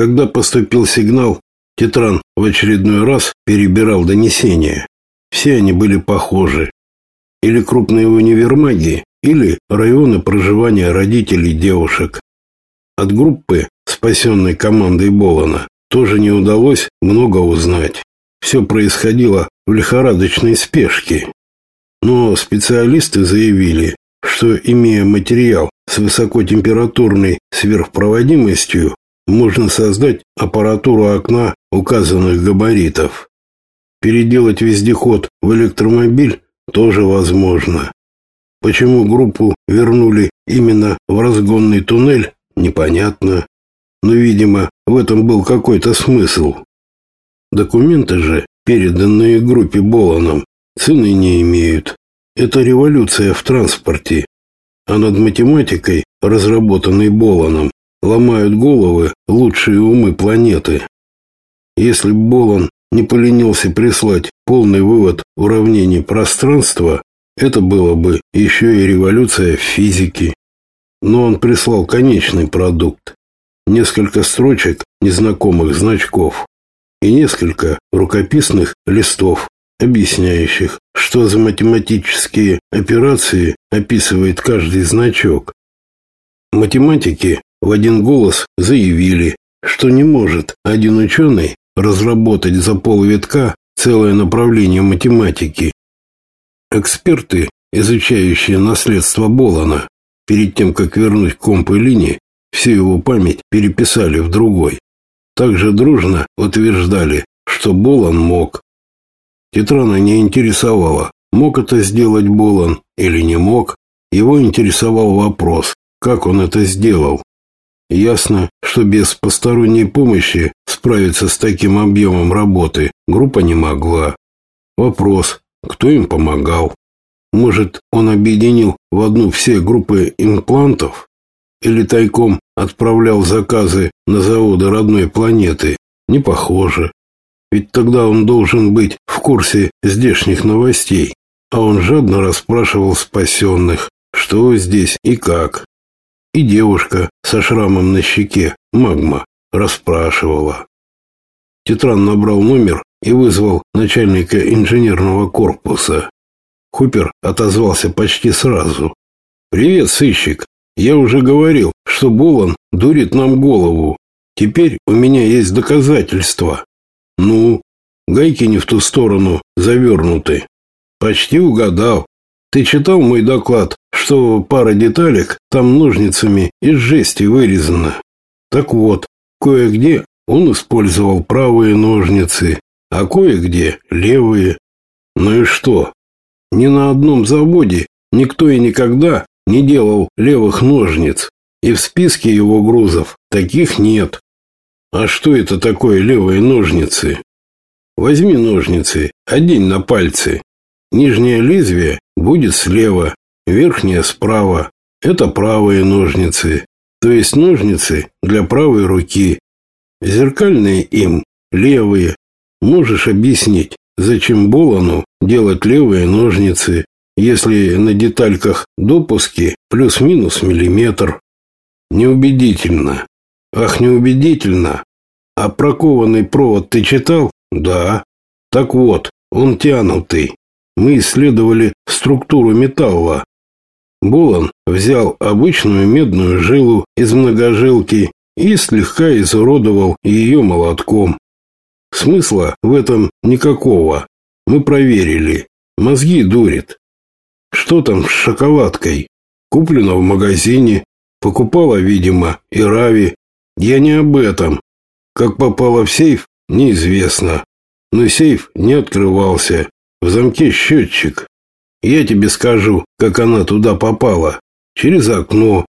Когда поступил сигнал, Тетран в очередной раз перебирал донесения. Все они были похожи. Или крупные универмаги, или районы проживания родителей девушек. От группы, спасенной командой Болона, тоже не удалось много узнать. Все происходило в лихорадочной спешке. Но специалисты заявили, что, имея материал с высокотемпературной сверхпроводимостью, можно создать аппаратуру окна указанных габаритов. Переделать вездеход в электромобиль тоже возможно. Почему группу вернули именно в разгонный туннель, непонятно. Но, видимо, в этом был какой-то смысл. Документы же, переданные группе Боланом, цены не имеют. Это революция в транспорте. А над математикой, разработанной Боланом, ломают головы лучшие умы планеты. Если Болан не поленился прислать полный вывод уравнений пространства, это было бы еще и революция в физике. Но он прислал конечный продукт. Несколько строчек незнакомых значков и несколько рукописных листов, объясняющих, что за математические операции описывает каждый значок. Математики в один голос заявили, что не может один ученый разработать за полвитка целое направление математики. Эксперты, изучающие наследство Болана, перед тем, как вернуть комп и линии, всю его память переписали в другой. Также дружно утверждали, что Болан мог. Тетрана не интересовало, мог это сделать Болан или не мог. Его интересовал вопрос, как он это сделал. Ясно, что без посторонней помощи справиться с таким объемом работы группа не могла. Вопрос, кто им помогал? Может, он объединил в одну все группы имплантов? Или тайком отправлял заказы на заводы родной планеты? Не похоже. Ведь тогда он должен быть в курсе здешних новостей, а он жадно расспрашивал спасенных, что здесь и как. И девушка со шрамом на щеке, магма, расспрашивала. Тетран набрал номер и вызвал начальника инженерного корпуса. Хупер отозвался почти сразу. «Привет, сыщик. Я уже говорил, что Болон дурит нам голову. Теперь у меня есть доказательства». «Ну, гайки не в ту сторону завернуты». «Почти угадал. Ты читал мой доклад что пара деталек там ножницами из жести вырезана. Так вот, кое-где он использовал правые ножницы, а кое-где левые. Ну и что? Ни на одном заводе никто и никогда не делал левых ножниц, и в списке его грузов таких нет. А что это такое левые ножницы? Возьми ножницы, одень на пальцы. Нижнее лезвие будет слева, Верхняя справа – это правые ножницы, то есть ножницы для правой руки. Зеркальные им – левые. Можешь объяснить, зачем Болану делать левые ножницы, если на детальках допуски плюс-минус миллиметр? Неубедительно. Ах, неубедительно. А прокованный провод ты читал? Да. Так вот, он тянутый. Мы исследовали структуру металла. Булан взял обычную медную жилу из многожилки и слегка изуродовал ее молотком. Смысла в этом никакого. Мы проверили. Мозги дурит. Что там с шоколадкой? Куплено в магазине. Покупала, видимо, и Рави. Я не об этом. Как попала в сейф, неизвестно. Но сейф не открывался. В замке счетчик. Я тебе скажу, как она туда попала. Через окно.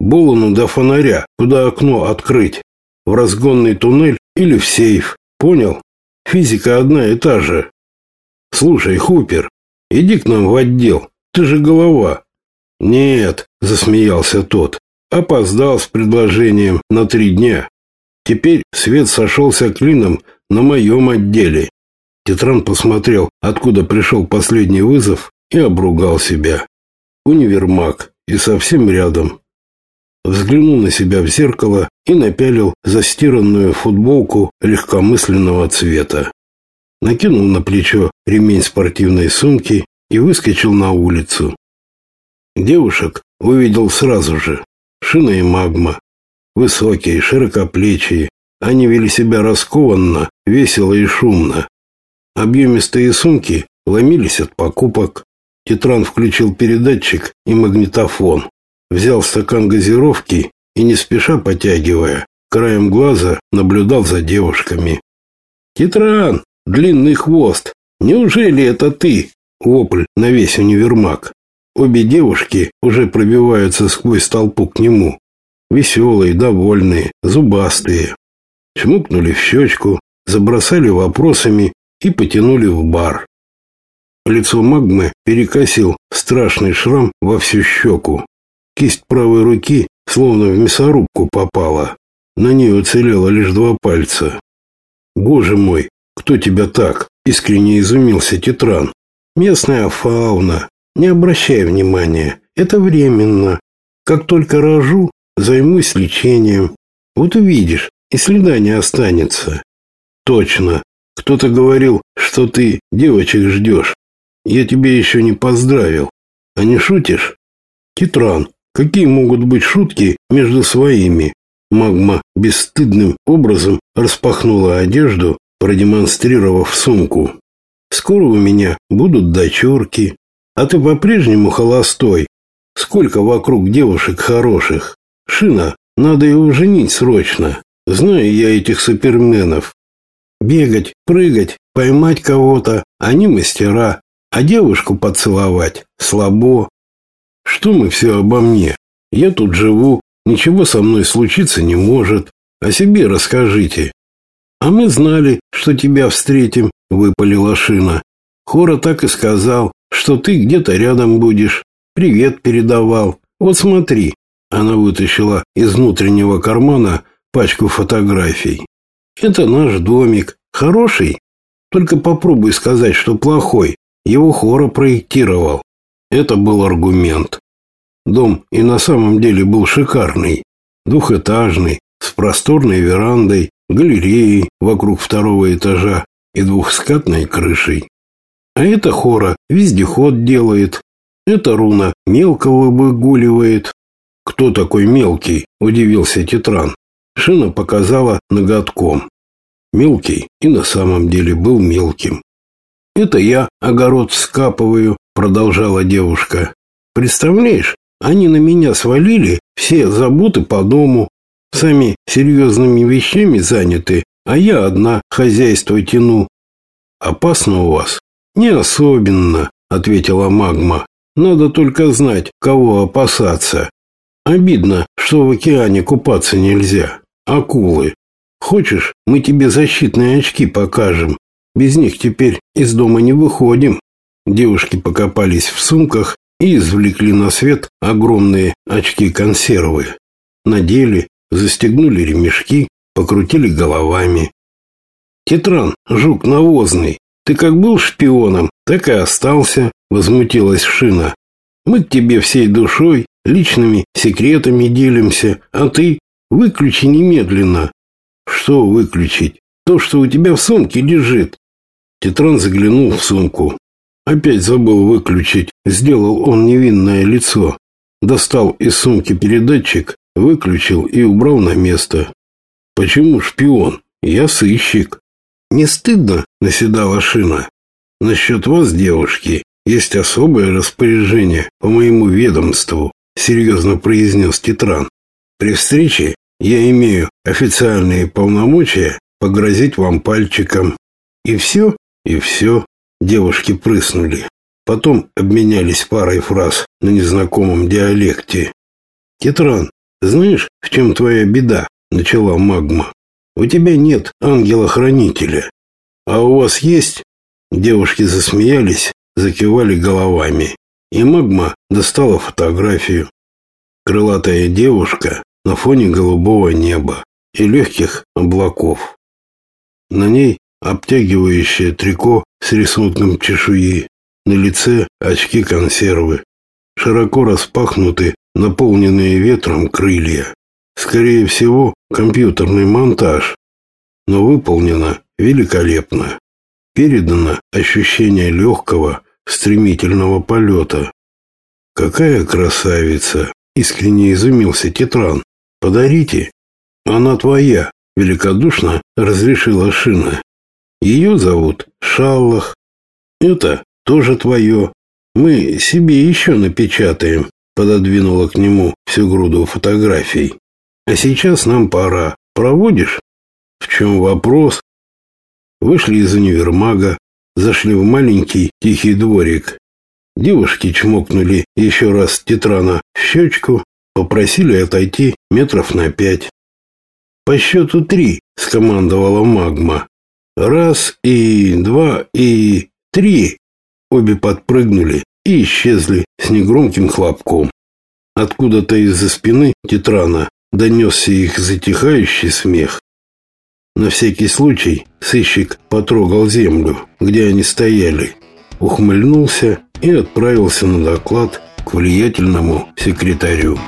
Болону до фонаря, куда окно открыть. В разгонный туннель или в сейф. Понял? Физика одна и та же. Слушай, Хупер, иди к нам в отдел. Ты же голова. Нет, засмеялся тот. Опоздал с предложением на три дня. Теперь свет сошелся клином на моем отделе. Тетран посмотрел, откуда пришел последний вызов, и обругал себя. Универмаг и совсем рядом. взглянул на себя в зеркало и напялил застиранную футболку легкомысленного цвета. Накинул на плечо ремень спортивной сумки и выскочил на улицу. Девушек увидел сразу же. Шина и магма. Высокие, широкоплечие. Они вели себя раскованно, весело и шумно. Объемистые сумки ломились от покупок. Тетран включил передатчик и магнитофон взял стакан газировки и, не спеша потягивая, краем глаза наблюдал за девушками. «Титран, длинный хвост, неужели это ты?» Вопль на весь универмаг. Обе девушки уже пробиваются сквозь толпу к нему. Веселые, довольные, зубастые. Чмукнули в щечку, забросали вопросами и потянули в бар. Лицо магмы перекосил страшный шрам во всю щеку. Кисть правой руки словно в мясорубку попала. На ней уцелело лишь два пальца. «Боже мой, кто тебя так?» – искренне изумился Тетран. «Местная фауна. Не обращай внимания. Это временно. Как только рожу, займусь лечением. Вот увидишь, и следа не останется». «Точно. Кто-то говорил, что ты девочек ждешь. Я тебе еще не поздравил. А не шутишь?» «Тетран, Какие могут быть шутки между своими? Магма бесстыдным образом распахнула одежду, продемонстрировав сумку. Скоро у меня будут дочурки, а ты по-прежнему холостой. Сколько вокруг девушек хороших. Шина, надо его женить срочно. Знаю я этих суперменов. Бегать, прыгать, поймать кого-то, они мастера, а девушку поцеловать слабо. Что мы все обо мне? Я тут живу, ничего со мной случиться не может. О себе расскажите. А мы знали, что тебя встретим, выпалила шина. Хора так и сказал, что ты где-то рядом будешь. Привет передавал. Вот смотри. Она вытащила из внутреннего кармана пачку фотографий. Это наш домик. Хороший? Только попробуй сказать, что плохой. Его Хора проектировал. Это был аргумент. Дом и на самом деле был шикарный. Двухэтажный, с просторной верандой, галереей вокруг второго этажа и двухскатной крышей. А это Хора вездеход делает. Это Руна мелкого выгуливает. Кто такой мелкий? Удивился Тетран. Шина показала ноготком. Мелкий и на самом деле был мелким. Это я огород скапываю, продолжала девушка. Представляешь, они на меня свалили все заботы по дому, сами серьезными вещами заняты, а я одна хозяйство тяну. Опасно у вас? Не особенно, ответила магма. Надо только знать, кого опасаться. Обидно, что в океане купаться нельзя. Акулы. Хочешь, мы тебе защитные очки покажем? Без них теперь из дома не выходим. Девушки покопались в сумках и извлекли на свет огромные очки-консервы. Надели, застегнули ремешки, покрутили головами. «Тетран, жук навозный, ты как был шпионом, так и остался», — возмутилась Шина. «Мы к тебе всей душой, личными секретами делимся, а ты выключи немедленно». «Что выключить? То, что у тебя в сумке лежит». Тетран заглянул в сумку. Опять забыл выключить. Сделал он невинное лицо. Достал из сумки передатчик, выключил и убрал на место. Почему шпион? Я сыщик. Не стыдно, наседала шина. Насчет вас, девушки, есть особое распоряжение по моему ведомству, серьезно произнес Титран. При встрече я имею официальные полномочия погрозить вам пальчиком. И все, и все. Девушки прыснули. Потом обменялись парой фраз на незнакомом диалекте. «Тетран, знаешь, в чем твоя беда?» – начала магма. «У тебя нет ангела-хранителя. А у вас есть?» Девушки засмеялись, закивали головами. И магма достала фотографию. Крылатая девушка на фоне голубого неба и легких облаков. На ней обтягивающее трико с рисунком чешуи, на лице очки-консервы, широко распахнуты наполненные ветром крылья. Скорее всего, компьютерный монтаж, но выполнено великолепно. Передано ощущение легкого, стремительного полета. «Какая красавица!» — искренне изумился Тетран. «Подарите!» «Она твоя!» — великодушно разрешила Шина. «Ее зовут Шаллах. Это тоже твое. Мы себе еще напечатаем», — пододвинула к нему всю груду фотографий. «А сейчас нам пора. Проводишь?» «В чем вопрос?» Вышли из универмага, зашли в маленький тихий дворик. Девушки чмокнули еще раз Тетрана в щечку, попросили отойти метров на пять. «По счету три», — скомандовала магма. «Раз и два и три». Обе подпрыгнули и исчезли с негромким хлопком. Откуда-то из-за спины Тетрана донесся их затихающий смех. На всякий случай сыщик потрогал землю, где они стояли, ухмыльнулся и отправился на доклад к влиятельному секретарю.